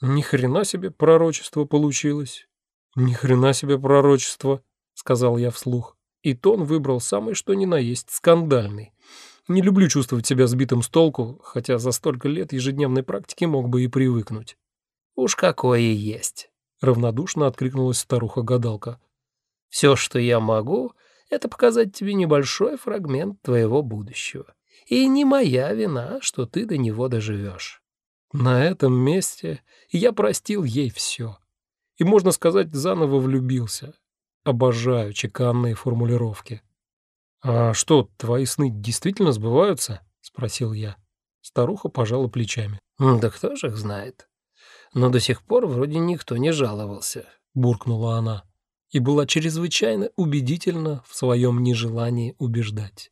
Ни хрена себе пророчество получилось. Ни хрена себе пророчество, сказал я вслух. И тон выбрал самый что ни на есть скандальный. Не люблю чувствовать себя сбитым с толку, хотя за столько лет ежедневной практики мог бы и привыкнуть. «Уж какое есть!» — равнодушно откликнулась старуха-гадалка. «Все, что я могу, это показать тебе небольшой фрагмент твоего будущего. И не моя вина, что ты до него доживешь». На этом месте я простил ей все. И, можно сказать, заново влюбился. Обожаю чеканные формулировки. «А что, твои сны действительно сбываются?» — спросил я. Старуха пожала плечами. «Да кто же их знает? Но до сих пор вроде никто не жаловался», — буркнула она и была чрезвычайно убедительна в своем нежелании убеждать.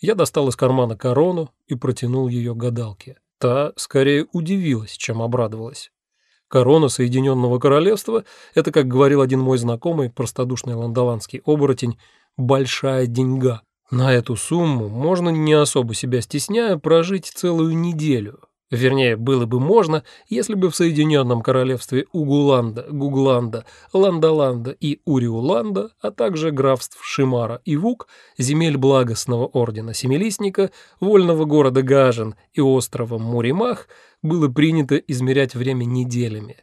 Я достал из кармана корону и протянул ее гадалке. Та скорее удивилась, чем обрадовалась. Корона Соединенного Королевства — это, как говорил один мой знакомый, простодушный ландоландский оборотень, большая деньга. На эту сумму можно, не особо себя стесняя, прожить целую неделю. Вернее, было бы можно, если бы в Соединенном Королевстве Угуланда, Гугланда, Ландоланда и Уриуланда, а также графств Шимара и Вук, земель благостного ордена Семилистника, вольного города Гажен и острова Муримах, было принято измерять время неделями.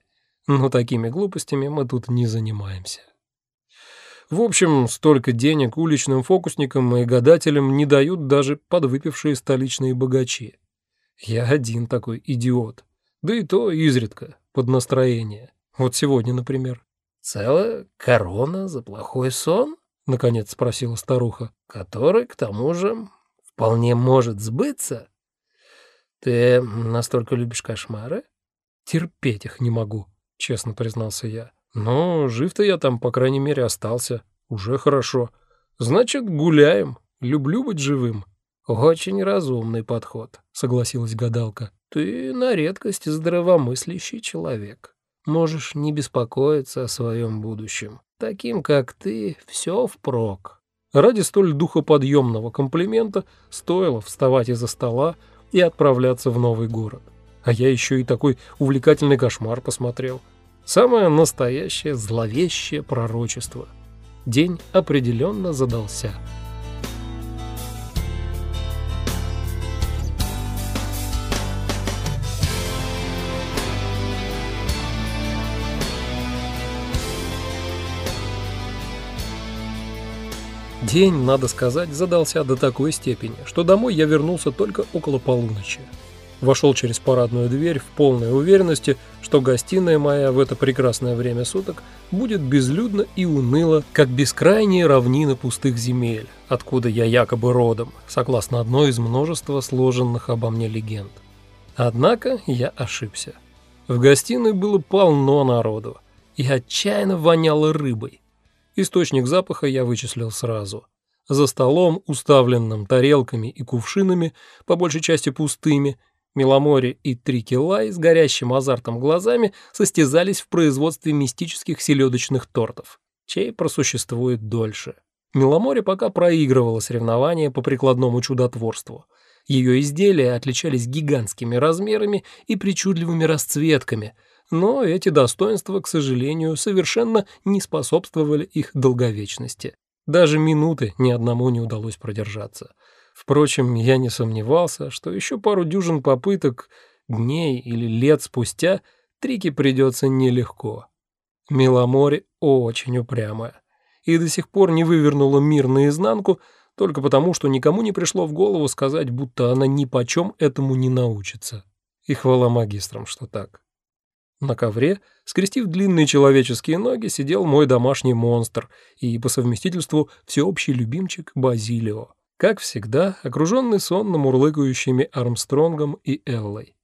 Но такими глупостями мы тут не занимаемся. В общем, столько денег уличным фокусникам и гадателям не дают даже подвыпившие столичные богачи. Я один такой идиот. Да и то изредка, под настроение. Вот сегодня, например. «Целая корона за плохой сон?» — наконец спросила старуха. «Который, к тому же, вполне может сбыться. Ты настолько любишь кошмары?» «Терпеть их не могу», — честно признался я. Но жив-то я там, по крайней мере, остался. Уже хорошо. Значит, гуляем. Люблю быть живым. Очень разумный подход, согласилась гадалка. Ты на редкость здравомыслящий человек. Можешь не беспокоиться о своем будущем. Таким, как ты, все впрок. Ради столь духоподъемного комплимента стоило вставать из-за стола и отправляться в новый город. А я еще и такой увлекательный кошмар посмотрел. Самое настоящее зловещее пророчество. День определенно задался. День, надо сказать, задался до такой степени, что домой я вернулся только около полуночи. Вошел через парадную дверь в полной уверенности, что гостиная моя в это прекрасное время суток будет безлюдна и уныла, как бескрайние равнины пустых земель, откуда я якобы родом, согласно одной из множества сложенных обо мне легенд. Однако я ошибся. В гостиной было полно народу и отчаянно воняло рыбой. Источник запаха я вычислил сразу. За столом, уставленным тарелками и кувшинами, по большей части пустыми, Миломори и Трикелай с горящим азартом глазами состязались в производстве мистических селедочных тортов, чей просуществует дольше. Миломори пока проигрывала соревнования по прикладному чудотворству. Ее изделия отличались гигантскими размерами и причудливыми расцветками, но эти достоинства, к сожалению, совершенно не способствовали их долговечности. Даже минуты ни одному не удалось продержаться – Впрочем, я не сомневался, что еще пару дюжин попыток, дней или лет спустя, Трике придется нелегко. Миломоре очень упрямая и до сих пор не вывернула мир наизнанку только потому, что никому не пришло в голову сказать, будто она ни почем этому не научится. И хвала магистрам, что так. На ковре, скрестив длинные человеческие ноги, сидел мой домашний монстр и, по совместительству, всеобщий любимчик Базилио как всегда, окруженный сонно мурлыкающими Армстронгом и Эллой.